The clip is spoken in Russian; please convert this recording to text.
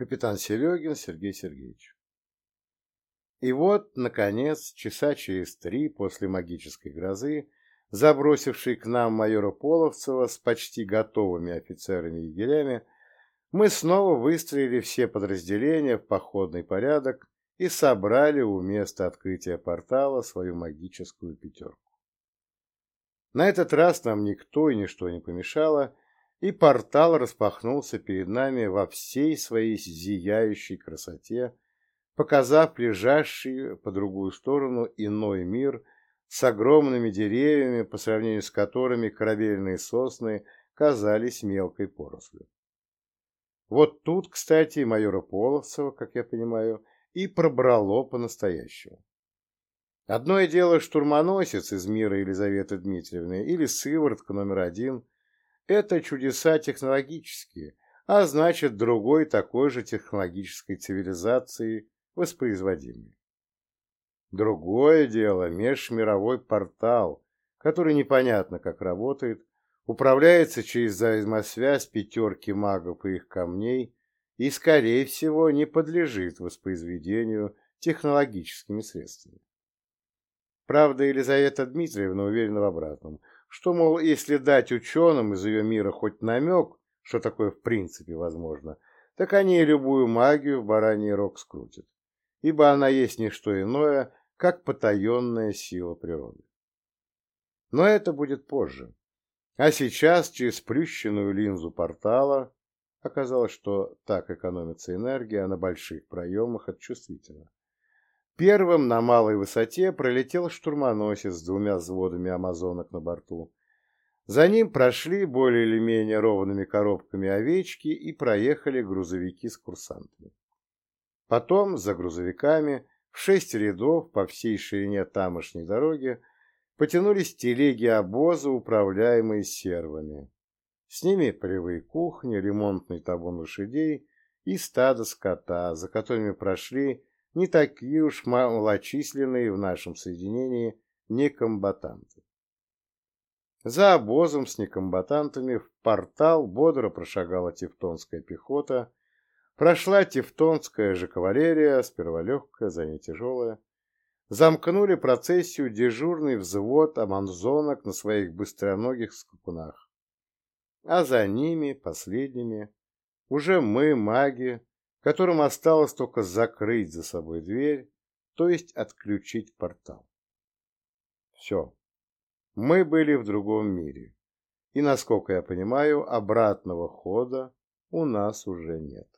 Капитан Серегин Сергей Сергеевич. И вот, наконец, часа через три после магической грозы, забросивший к нам майора Половцева с почти готовыми офицерами-егерями, мы снова выстроили все подразделения в походный порядок и собрали у места открытия портала свою магическую пятерку. На этот раз нам никто и ничто не помешало, и портал распахнулся перед нами во всей своей зияющей красоте, показав лежащий по другую сторону иной мир с огромными деревьями, по сравнению с которыми корабельные сосны казались мелкой порослью. Вот тут, кстати, майора Половцева, как я понимаю, и пробрало по-настоящему. Одно дело штурмоносец из мира Елизаветы Дмитриевны или сыворотка номер один – это чудеса технологические, а значит, другой такой же технологической цивилизации воспроизводимый. Другое дело – межмировой портал, который непонятно как работает, управляется через взаимосвязь пятерки магов и их камней и, скорее всего, не подлежит воспроизведению технологическими средствами. Правда, Елизавета Дмитриевна уверена в обратном, что, мол, если дать ученым из ее мира хоть намек, что такое в принципе возможно, так они любую магию в бараний рог скрутят, ибо она есть не что иное, как потаенная сила природы. Но это будет позже. А сейчас через плющенную линзу портала оказалось, что так экономится энергия, на больших проемах это чувствительно. Первым на малой высоте пролетел штурмоносец с двумя взводами амазонок на борту. За ним прошли более или менее ровными коробками овечки и проехали грузовики с курсантами. Потом, за грузовиками, в шесть рядов по всей ширине тамошней дороги, потянулись телеги обоза, управляемые сервами. С ними полевые кухни, ремонтный табун лошадей и стадо скота, за которыми прошли не такие уж малочисленные в нашем соединении некомбатанты. За обозом с некомбатантами в портал бодро прошагала тевтонская пехота, прошла тевтонская же кавалерия, сперва легкая, за ней тяжелая, замкнули процессию дежурный взвод аманзонок на своих быстроногих скакунах. А за ними, последними, уже мы, маги, которым осталось только закрыть за собой дверь, то есть отключить портал. Все. Мы были в другом мире. И, насколько я понимаю, обратного хода у нас уже нет.